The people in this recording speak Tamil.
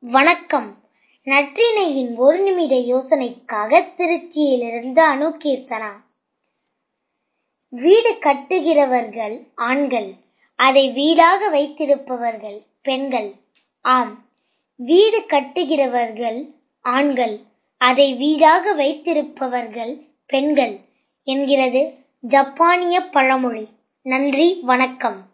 வணக்கம். நற்றினையின் ஒரு நிமிட யோசனைக்காக திருச்சியிலிருந்து அணு கீர்த்தனா வீடு கட்டுகிறவர்கள் ஆண்கள் அதை வீடாக வைத்திருப்பவர்கள் பெண்கள். ஆம் வீடு கட்டுகிறவர்கள் ஆண்கள் அதை வீடாக வைத்திருப்பவர்கள் பெண்கள் என்கிறது ஜப்பானிய பழமொழி. நன்றி வணக்கம்.